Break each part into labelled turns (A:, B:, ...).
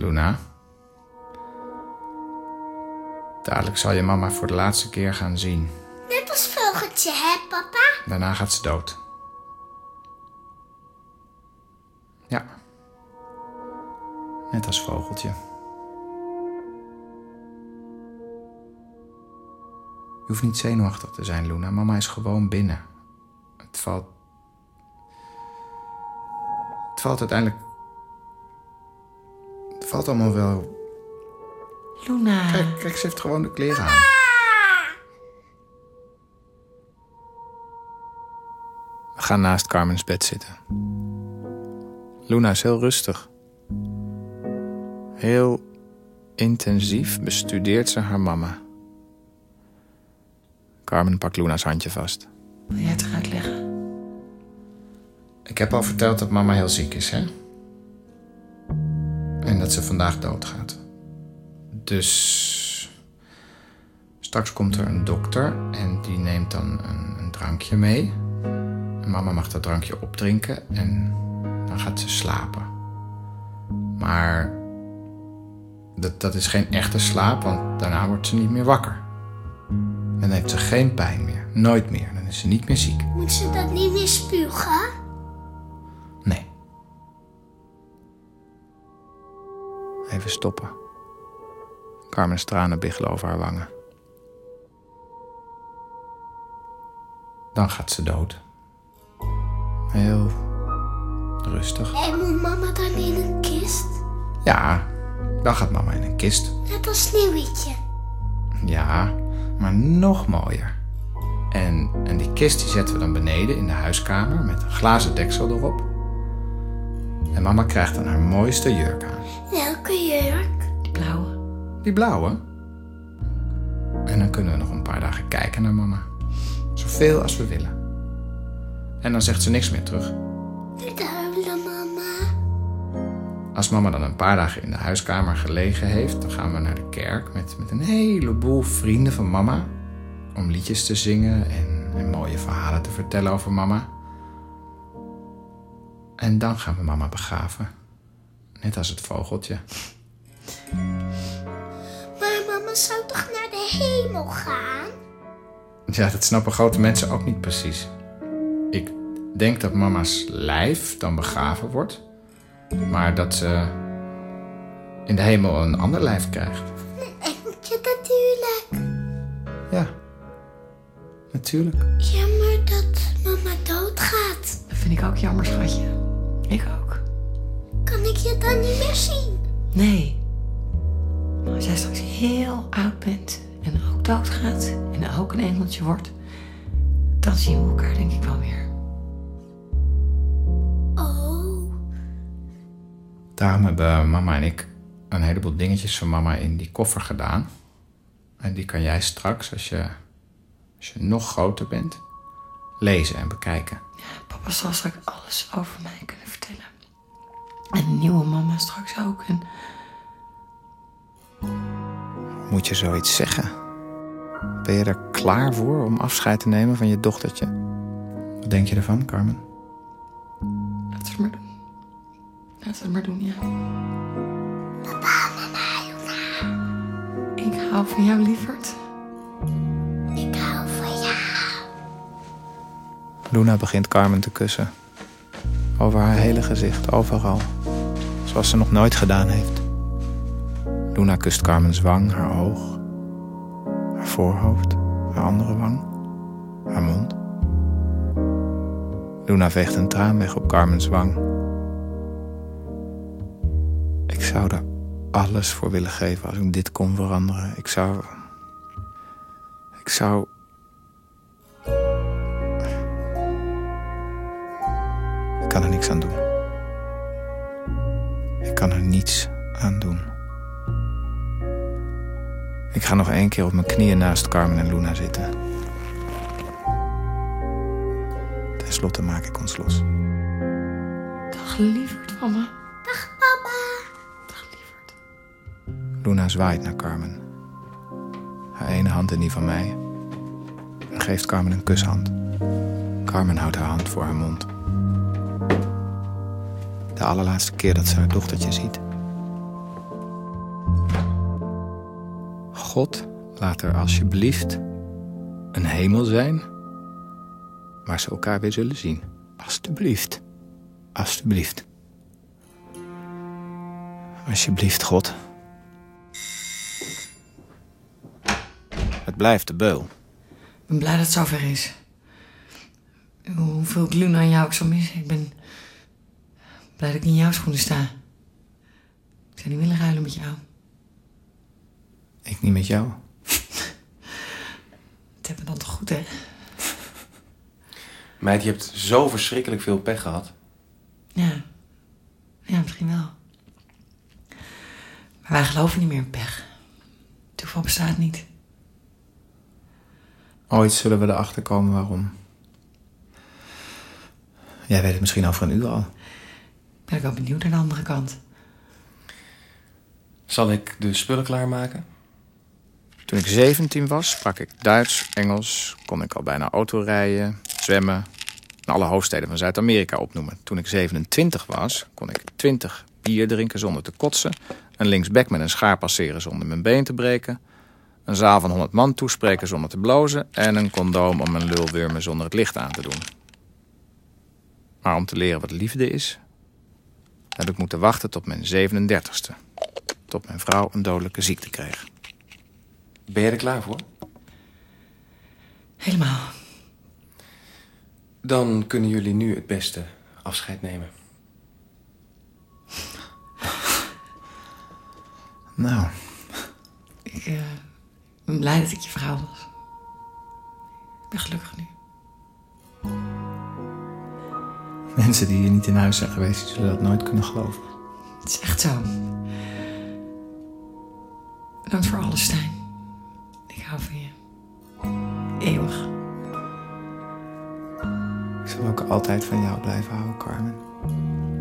A: Luna. Dadelijk zal je mama voor de laatste keer gaan zien.
B: Net als vogeltje, hè, papa?
A: Daarna gaat ze dood. Ja. Net als vogeltje. Je hoeft niet zenuwachtig te zijn, Luna. Mama is gewoon binnen. Het valt. Het valt uiteindelijk. Het valt allemaal wel.
C: Luna.
A: Kijk, kijk, ze heeft gewoon de kleren aan. We gaan naast Carmen's bed zitten. Luna is heel rustig. Heel intensief bestudeert ze haar mama. Carmen pakt Luna's handje vast.
C: Wil jij het eruit leggen?
A: Ik heb al verteld dat mama heel ziek is, hè? En dat ze vandaag doodgaat. Dus. Straks komt er een dokter en die neemt dan een, een drankje mee. En mama mag dat drankje opdrinken en dan gaat ze slapen. Maar. Dat, dat is geen echte slaap, want daarna wordt ze niet meer wakker. Dan heeft ze geen pijn meer. Nooit meer. Dan is ze niet meer ziek.
B: Moet ze dat niet meer spugen?
A: Even stoppen. Carmen's tranen biggelen over haar wangen. Dan gaat ze dood. Heel rustig.
B: En moet mama dan in een kist?
A: Ja, dan gaat mama in een kist.
B: Net als Sneeuwwitje.
A: Ja, maar nog mooier. En, en die kist die zetten we dan beneden in de huiskamer met een glazen deksel erop. En mama krijgt dan haar mooiste jurk aan.
C: Blauwe.
A: Die blauwe. En dan kunnen we nog een paar dagen kijken naar mama. Zoveel als we willen. En dan zegt ze niks meer terug.
B: Niet huilen, mama.
A: Als mama dan een paar dagen in de huiskamer gelegen heeft, dan gaan we naar de kerk met, met een heleboel vrienden van mama. Om liedjes te zingen en, en mooie verhalen te vertellen over mama. En dan gaan we mama begraven. Net als het vogeltje.
B: De hemel gaan?
A: Ja, dat snappen grote mensen ook niet precies. Ik denk dat mama's lijf dan begraven wordt, maar dat ze in de hemel een ander lijf krijgt.
B: Engeltje natuurlijk.
A: Ja, natuurlijk.
B: Jammer dat mama doodgaat.
C: Dat vind ik ook jammer, schatje. Ik ook.
B: Kan ik je dan niet meer zien?
C: Nee. Maar als jij straks heel oud bent doodgaat en ook een engeltje wordt, dan zien we elkaar denk ik wel weer.
B: Oh,
A: Daarom hebben mama en ik een heleboel dingetjes van mama in die koffer gedaan. En die kan jij straks, als je, als je nog groter bent, lezen en bekijken.
C: Ja, papa zal straks alles over mij kunnen vertellen. En de nieuwe mama straks ook. En
A: Moet je zoiets zeggen? Ben je er klaar voor om afscheid te nemen van je dochtertje? Wat denk je ervan, Carmen?
C: laten we het maar doen. Laten we het maar doen, ja. Ik hou van jou, lieverd.
B: ik hou van jou.
A: Luna begint Carmen te kussen. Over haar hele gezicht, overal. Zoals ze nog nooit gedaan heeft. Luna kust Carmen's wang, haar oog, voorhoofd, haar andere wang, haar mond. Luna veegt een traan weg op Carmen's wang. Ik zou er alles voor willen geven als ik dit kon veranderen. Ik zou. Ik zou. Ik kan er niks aan doen. Ik kan er niets aan doen. Ik ga nog één keer op mijn knieën naast Carmen en Luna zitten. Ten slotte maak ik ons los.
C: Dag, lieverd, mama.
B: Dag, papa.
C: Dag, lieverd.
A: Luna zwaait naar Carmen. Haar ene hand in die van mij. En geeft Carmen een kushand. Carmen houdt haar hand voor haar mond. De allerlaatste keer dat ze haar dochtertje ziet. God, laat er alsjeblieft een hemel zijn waar ze elkaar weer zullen zien. Alsjeblieft. Alsjeblieft. Alsjeblieft, God. Het blijft de beul.
C: Ik ben blij dat het zover is. Hoeveel ik aan jou ook zal missen. Ik ben blij dat ik in jouw schoenen sta. Ik zou niet willen ruilen met jou.
A: Ik niet met jou.
C: Het hebben we dan toch goed, hè?
D: Meid, je hebt zo verschrikkelijk veel pech gehad.
C: Ja. Ja, misschien wel. Maar wij geloven niet meer in pech. Toeval bestaat niet.
A: Ooit zullen we erachter komen waarom. Jij weet het misschien over een uur al.
C: Ben ik wel benieuwd naar de andere kant.
D: Zal ik de spullen klaarmaken?
A: Toen ik 17 was, sprak ik Duits, Engels, kon ik al bijna autorijden, zwemmen en alle hoofdsteden van Zuid-Amerika opnoemen. Toen ik 27 was, kon ik 20 bier drinken zonder te kotsen, een linksback met een schaar passeren zonder mijn been te breken, een zaal van 100 man toespreken zonder te blozen en een condoom om mijn lul wurmen zonder het licht aan te doen. Maar om te leren wat liefde is, heb ik moeten wachten tot mijn 37ste. Tot mijn vrouw een dodelijke ziekte kreeg.
D: Ben jij er klaar voor?
C: Helemaal.
D: Dan kunnen jullie nu het beste afscheid nemen.
A: Nou,
C: Ik eh, ben blij dat ik je vrouw was. Ik ben gelukkig nu.
A: mensen die hier niet in huis zijn geweest, zullen dat nooit kunnen geloven.
C: Het is echt zo. Bedankt voor alles, Stijn. Ik hou van je. Eeuwig.
A: Ik zal ook altijd van jou blijven houden, Carmen.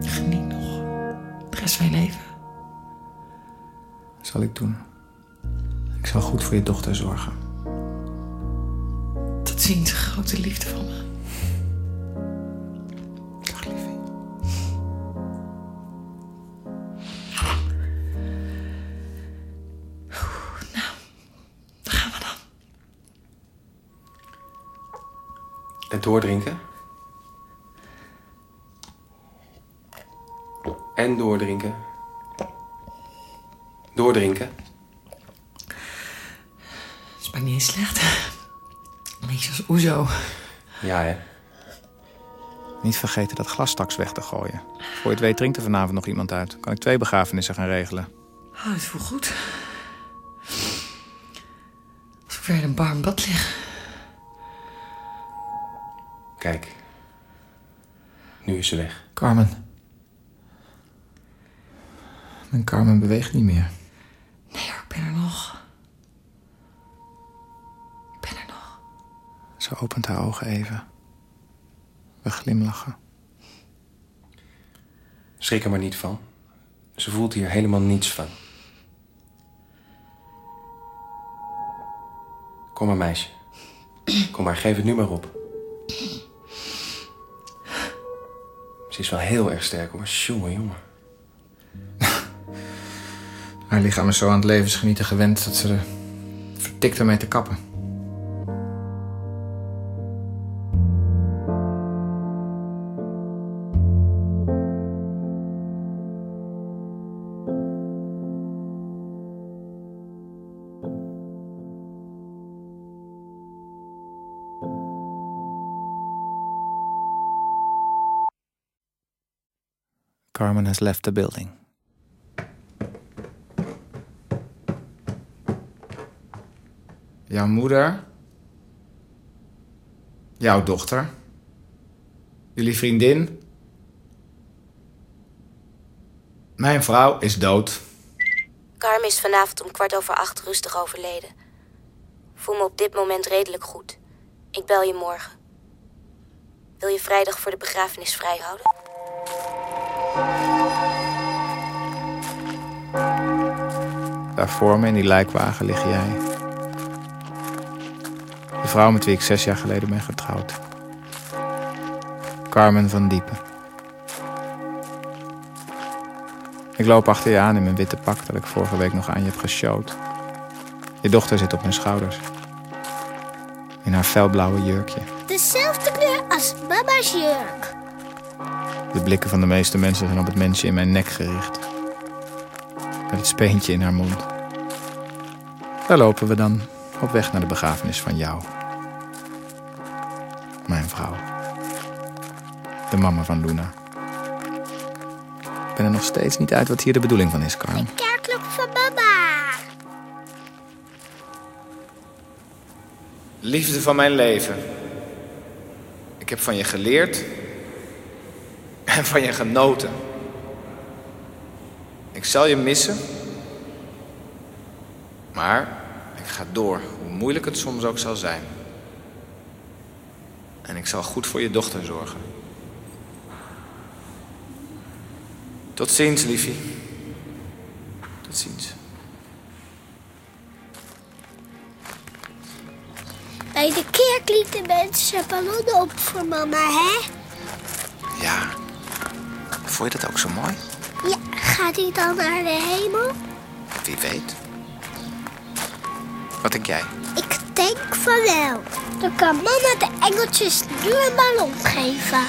C: Geniet nog. De rest van je leven.
A: Dat zal ik doen. Ik zal goed voor je dochter zorgen.
C: Tot ziens, grote liefde van me.
D: Doordrinken. En doordrinken. Doordrinken.
C: Dat is maar niet eens slecht. Een beetje als Oezo.
D: Ja, hè?
A: Niet vergeten dat glas straks weg te gooien. Voor je het weet drinkt er vanavond nog iemand uit. Kan ik twee begrafenissen gaan regelen.
C: Oh, het voelt goed. Alsof ik weer in een warm bad lig.
D: Kijk. Nu is ze weg.
A: Carmen. Mijn Carmen beweegt niet meer.
C: Nee hoor, ik ben er nog. Ik ben er nog.
A: Ze opent haar ogen even. We glimlachen.
D: Schrik er maar niet van. Ze voelt hier helemaal niets van. Kom maar, meisje. Kom maar, geef het nu maar op. Ze is wel heel erg sterk hoor. Jongen, jongen.
A: Haar lichaam is zo aan het levensgenieten gewend dat ze er vertikt ermee te kappen. Carmen has left the building. Jouw moeder. Jouw dochter. Jullie vriendin. Mijn vrouw is dood.
E: Carmen is vanavond om kwart over acht rustig overleden. Voel me op dit moment redelijk goed. Ik bel je morgen. Wil je vrijdag voor de begrafenis vrijhouden?
A: Daar voor me in die lijkwagen lig jij. De vrouw met wie ik zes jaar geleden ben getrouwd. Carmen van Diepen. Ik loop achter je aan in mijn witte pak dat ik vorige week nog aan je heb geshowt. Je dochter zit op mijn schouders. In haar felblauwe jurkje.
B: Dezelfde kleur als mama's jurk.
A: De blikken van de meeste mensen zijn op het mensje in mijn nek gericht. Met het speentje in haar mond. Daar lopen we dan op weg naar de begrafenis van jou. Mijn vrouw. De mama van Luna. Ik ben er nog steeds niet uit wat hier de bedoeling van is, Carmen.
B: Kerkklok van mama.
A: Liefde van mijn leven. Ik heb van je geleerd en van je genoten. Ik zal je missen, maar ik ga door, hoe moeilijk het soms ook zal zijn. En ik zal goed voor je dochter zorgen. Tot ziens, liefie. Tot ziens.
B: Bij de kerk lieten mensen ballonnen op voor mama, hè?
A: Ja. Vond je dat ook zo mooi?
B: Ja, gaat hij dan naar de hemel?
A: Wie weet. Wat denk jij?
B: Ik denk van wel. Dan kan mama de engeltjes nu een ballon geven.